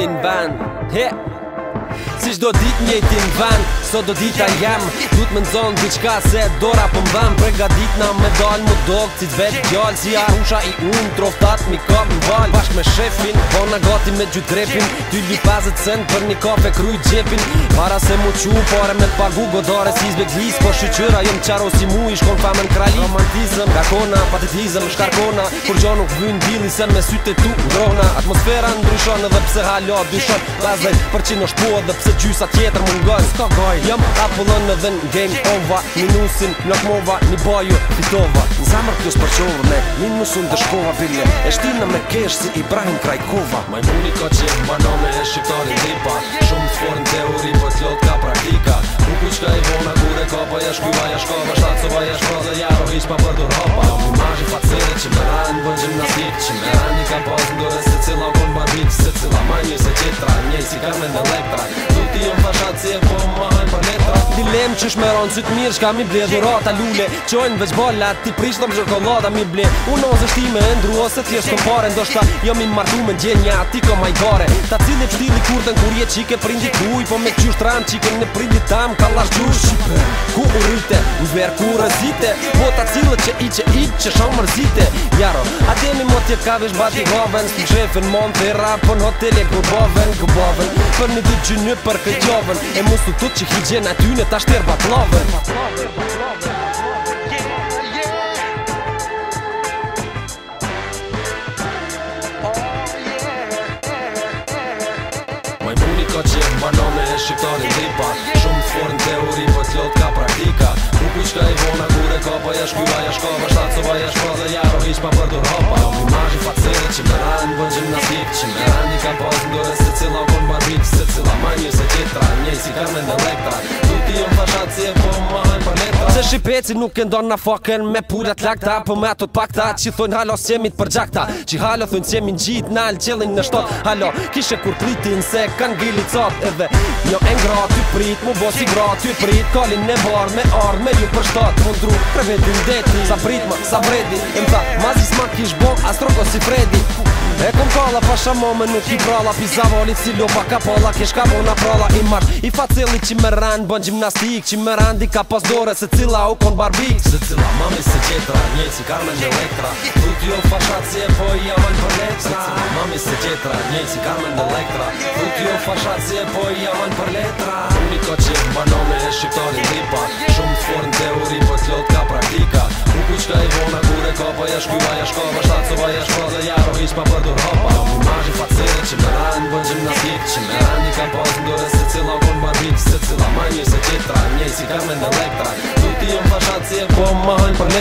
in van. Yeah. Ți-și dodic din van so do dita jem Du t'me nëzon t'i qka se dora po për dhem Prega dit na me dal Më dog Si t'vet gjall Si arusha i un troftat mi kap në val me shefin, kona gati me gjut drepin Ty li 50 sen për një kafe kruj gjepin Para se mu qu pare me pagu godare si zbek glis, Po shqyqyra jem qaro si mu i shkon famen krali Romantizm, kakona, patetizm, shkarkona Kur gjo nuk vyn dili sen me syte tu ngrona Atmosfera ndryshon edhe pse halo dyshon Lazaj për qin është po edhe pse gjysa tjetër Jam Apollon në dhe në Minusin në kmova, një baju, pitova Në zamër minusun dhe shkova bilje E shtina me kesh si Ibrahim Krajkova Majmuni ka që jem banome e shqiptarin tipa Shumë t'forin teori, po t'lot ka praktika Kuku qka i vona, kure ka pa jash kuva jash kova Shtatë sova jash pra dhe pa përdur hopa Jam i majhi facere që me ranë bën Që me ranë pas ndore se cila kon barbik Se cila majnjë se qitra, njëj si Kuç është më ronci mirë, shkam i bledh rrota lule, çojn veç bola ti prish domë çokolada mi bled. Uno ze ti më ndru ose ti është pore ndoshta, jo mi martu me gjenia ti kom ai Ta cilë vtili kurtën kur je çike prindi kuj, po me çush tram çike ne prindi tam kallash çush. Ku u rite, u ver kurë zite, po ta cilë çe i çe i çe shau mrzite. Jaro, a ti më mot je kavë zbati govën, ti shefën monte rapo në hotel e gubovën, gubovën. Për një ditë ju nuk për këtë jovën, e mos u tut çe higjiena ty ne tash Pa t'love Maj mbuni ka qe mba nome e shqiptarin riba Shumë s'forin teori, vë t'llot ka praktika Kuk u qka i vona, kure ka pa jasht kujva jasht kaba Shtacu pa jasht faza, jaro iqpa për d'Europa Omi margjën fa cilë, qimderanën vë gjimna skikë Qimderan një ka pozë, ndore se cila u konë barbitë Se cila ma se qitra, njej si kamen e lektra Depois Se shqipeci nuk e ndon na fucker me purat lakta Po me ato pakta që thon halo semit jemi të përgjakta Që halo thon që jemi në gjit në qëllin në shtot Halo, kishe kur plitin se kanë gili cot Edhe jo e ti ty prit, mu bo si gra ty prit Kalin në bar me ard me ju për shtot Mu ndru prevedin deti, sa prit ma, sa vredi E më tha, mazis ma kish bon, astrogo si fredi E kom kalla pa shamome nuk i brala Pi volit si lupa ka pola Kesh ka prala i mart I me bon gjimnastik Që me randi ka pas dore se cila u kon barbik Se cila mami se qetra, një si karmen dhe lektra Tu t'i o jo fashacje, po i avan për letra Se cila mami se qetra, një si karmen dhe lektra Tu t'i o jo fashacje, po i avan për letra Unë i ko që më banome e shqiptori tipa Shumë t'forën teori, po t'lot ka praktika U ku qka i vona, kure ko, po jash kuva, jash ko Va shtatë, co va jash ko, dhe jaro, ish pa përdur hopa Në mu mazhi facere, që me ranë, bën gjimnastik Që me ranë, i kam pos, se Se cila mani se qetra, një si karmen for my hunt.